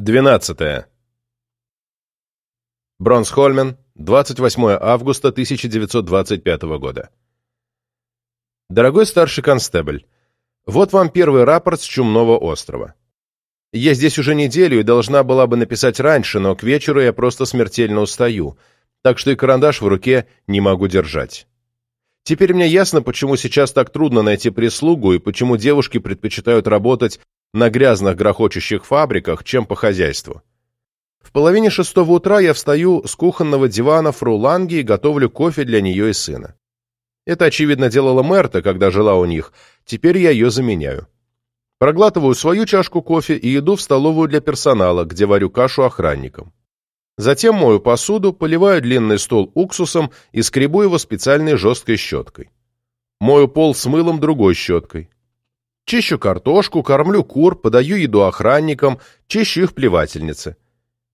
12. Бронсхольмен, 28 августа 1925 года. Дорогой старший констебль, вот вам первый рапорт с Чумного острова. Я здесь уже неделю и должна была бы написать раньше, но к вечеру я просто смертельно устаю, так что и карандаш в руке не могу держать. Теперь мне ясно, почему сейчас так трудно найти прислугу и почему девушки предпочитают работать на грязных грохочущих фабриках, чем по хозяйству. В половине шестого утра я встаю с кухонного дивана фру Ланги и готовлю кофе для нее и сына. Это, очевидно, делала Мерта, когда жила у них, теперь я ее заменяю. Проглатываю свою чашку кофе и иду в столовую для персонала, где варю кашу охранникам. Затем мою посуду, поливаю длинный стол уксусом и скребу его специальной жесткой щеткой. Мою пол с мылом другой щеткой. Чищу картошку, кормлю кур, подаю еду охранникам, чищу их плевательницы.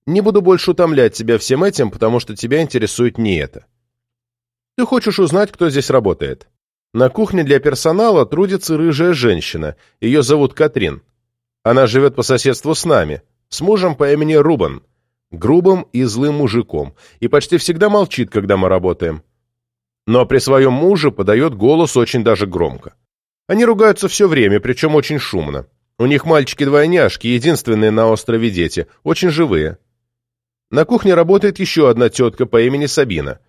Не буду больше утомлять тебя всем этим, потому что тебя интересует не это. Ты хочешь узнать, кто здесь работает? На кухне для персонала трудится рыжая женщина. Ее зовут Катрин. Она живет по соседству с нами, с мужем по имени Рубан, грубым и злым мужиком, и почти всегда молчит, когда мы работаем. Но при своем муже подает голос очень даже громко. Они ругаются все время, причем очень шумно. У них мальчики-двойняшки, единственные на острове дети, очень живые. На кухне работает еще одна тетка по имени Сабина.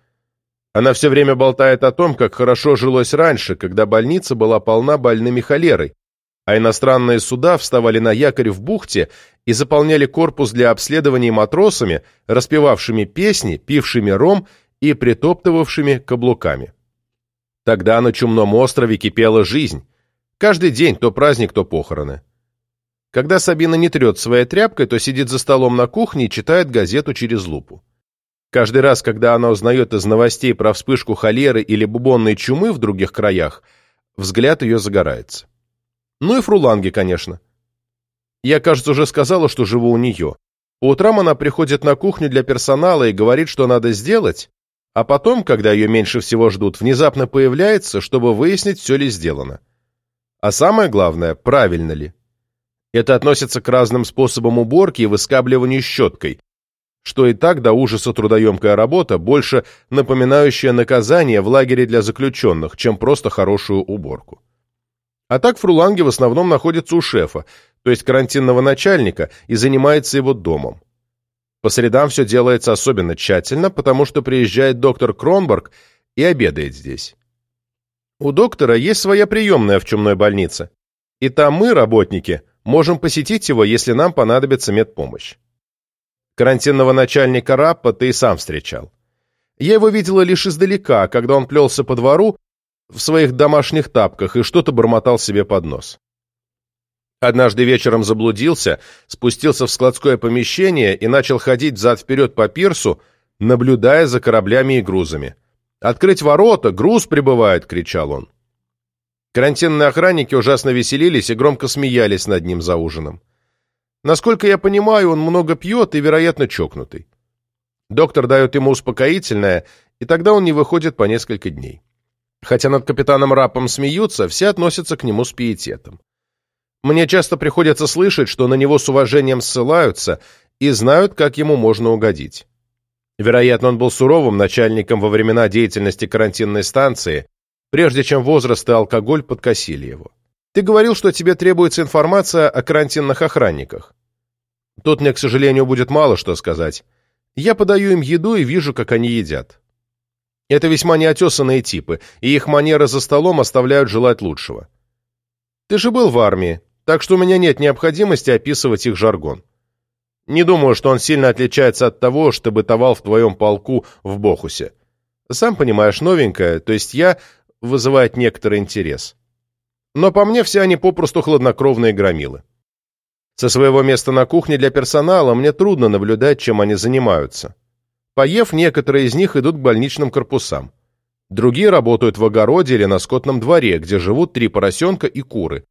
Она все время болтает о том, как хорошо жилось раньше, когда больница была полна больными холерой, а иностранные суда вставали на якорь в бухте и заполняли корпус для обследований матросами, распевавшими песни, пившими ром и притоптывавшими каблуками. Тогда на Чумном острове кипела жизнь. Каждый день то праздник, то похороны. Когда Сабина не трет своей тряпкой, то сидит за столом на кухне и читает газету через лупу. Каждый раз, когда она узнает из новостей про вспышку холеры или бубонной чумы в других краях, взгляд ее загорается. Ну и Фруланги, конечно. Я, кажется, уже сказала, что живу у нее. По утрам она приходит на кухню для персонала и говорит, что надо сделать, а потом, когда ее меньше всего ждут, внезапно появляется, чтобы выяснить, все ли сделано. А самое главное, правильно ли. Это относится к разным способам уборки и выскабливанию щеткой, что и так до ужаса трудоемкая работа, больше напоминающая наказание в лагере для заключенных, чем просто хорошую уборку. А так Фруланги в основном находится у шефа, то есть карантинного начальника, и занимается его домом. По средам все делается особенно тщательно, потому что приезжает доктор Кронберг и обедает здесь. У доктора есть своя приемная в чумной больнице, и там мы, работники, можем посетить его, если нам понадобится медпомощь. Карантинного начальника Раппа ты и сам встречал. Я его видела лишь издалека, когда он плелся по двору в своих домашних тапках и что-то бормотал себе под нос. Однажды вечером заблудился, спустился в складское помещение и начал ходить взад-вперед по пирсу, наблюдая за кораблями и грузами. «Открыть ворота! Груз прибывает!» — кричал он. Карантинные охранники ужасно веселились и громко смеялись над ним за ужином. Насколько я понимаю, он много пьет и, вероятно, чокнутый. Доктор дает ему успокоительное, и тогда он не выходит по несколько дней. Хотя над капитаном Рапом смеются, все относятся к нему с пиететом. Мне часто приходится слышать, что на него с уважением ссылаются и знают, как ему можно угодить. Вероятно, он был суровым начальником во времена деятельности карантинной станции, прежде чем возраст и алкоголь подкосили его. Ты говорил, что тебе требуется информация о карантинных охранниках. Тут мне, к сожалению, будет мало что сказать. Я подаю им еду и вижу, как они едят. Это весьма неотесанные типы, и их манеры за столом оставляют желать лучшего. Ты же был в армии, так что у меня нет необходимости описывать их жаргон. Не думаю, что он сильно отличается от того, что бытовал в твоем полку в Бохусе. Сам понимаешь, новенькое, то есть я, вызывает некоторый интерес. Но по мне все они попросту хладнокровные громилы. Со своего места на кухне для персонала мне трудно наблюдать, чем они занимаются. Поев, некоторые из них идут к больничным корпусам. Другие работают в огороде или на скотном дворе, где живут три поросенка и куры,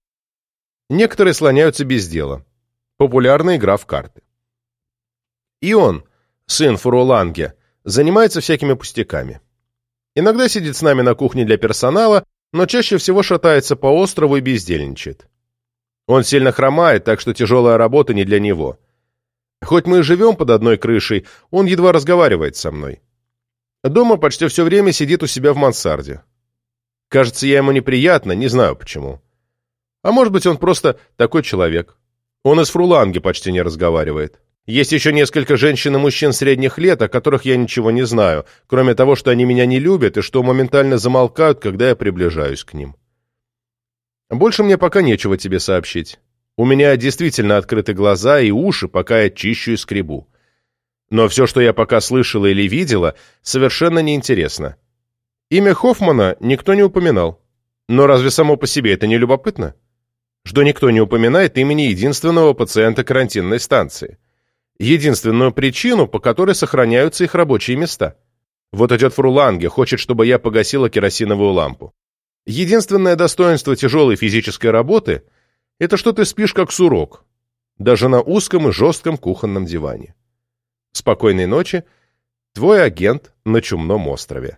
Некоторые слоняются без дела. Популярная игра в карты. И он, сын Фуруланге, занимается всякими пустяками. Иногда сидит с нами на кухне для персонала, но чаще всего шатается по острову и бездельничает. Он сильно хромает, так что тяжелая работа не для него. Хоть мы и живем под одной крышей, он едва разговаривает со мной. Дома почти все время сидит у себя в мансарде. Кажется, я ему неприятно, не знаю почему. А может быть, он просто такой человек. Он из фруланги почти не разговаривает. Есть еще несколько женщин и мужчин средних лет, о которых я ничего не знаю, кроме того, что они меня не любят и что моментально замолкают, когда я приближаюсь к ним. Больше мне пока нечего тебе сообщить. У меня действительно открыты глаза и уши, пока я чищу и скребу. Но все, что я пока слышала или видела, совершенно неинтересно. Имя Хоффмана никто не упоминал. Но разве само по себе это не любопытно? Что никто не упоминает имени единственного пациента карантинной станции. Единственную причину, по которой сохраняются их рабочие места. Вот идет Фруланге, хочет, чтобы я погасила керосиновую лампу. Единственное достоинство тяжелой физической работы – это что ты спишь как сурок, даже на узком и жестком кухонном диване. Спокойной ночи, твой агент на Чумном острове.